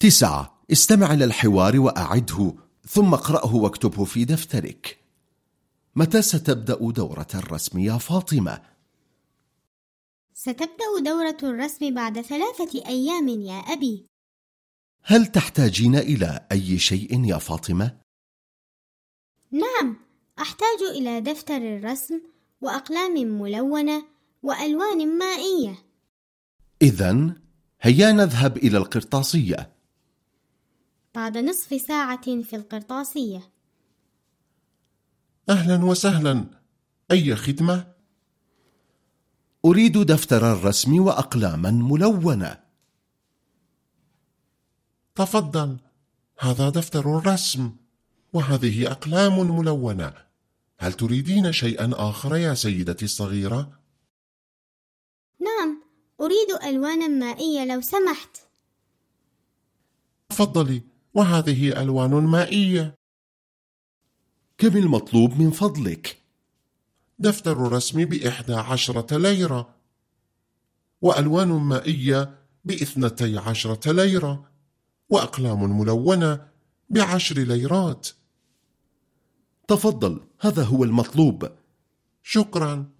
تسعة. استمع إلى الحوار وأعده ثم اقرأه واكتبه في دفترك. متى ستبدأ دورة الرسم يا فاطمة؟ ستبدأ دورة الرسم بعد ثلاثة أيام يا أبي. هل تحتاجين إلى أي شيء يا فاطمة؟ نعم أحتاج إلى دفتر الرسم وأقلام ملونة وألوان مائية. إذا هيا نذهب إلى القرطاسية. بعد نصف ساعة في القرطاسية. أهلا وسهلا. أي خدمة؟ أريد دفتر الرسم وأقلاما ملونة. تفضل. هذا دفتر الرسم وهذه أقلام ملونة. هل تريدين شيئا آخر يا سيدتي الصغيرة؟ نعم أريد ألوانا مائية لو سمحت. تفضلي. وهذه ألوان مائية. كم المطلوب من فضلك؟ دفتر الرسم بإحدى عشرة ليرة. وألوان مائية بإثنتي عشرة ليرة. وأقلام ملونة بعشر ليرات. تفضل هذا هو المطلوب. شكرا.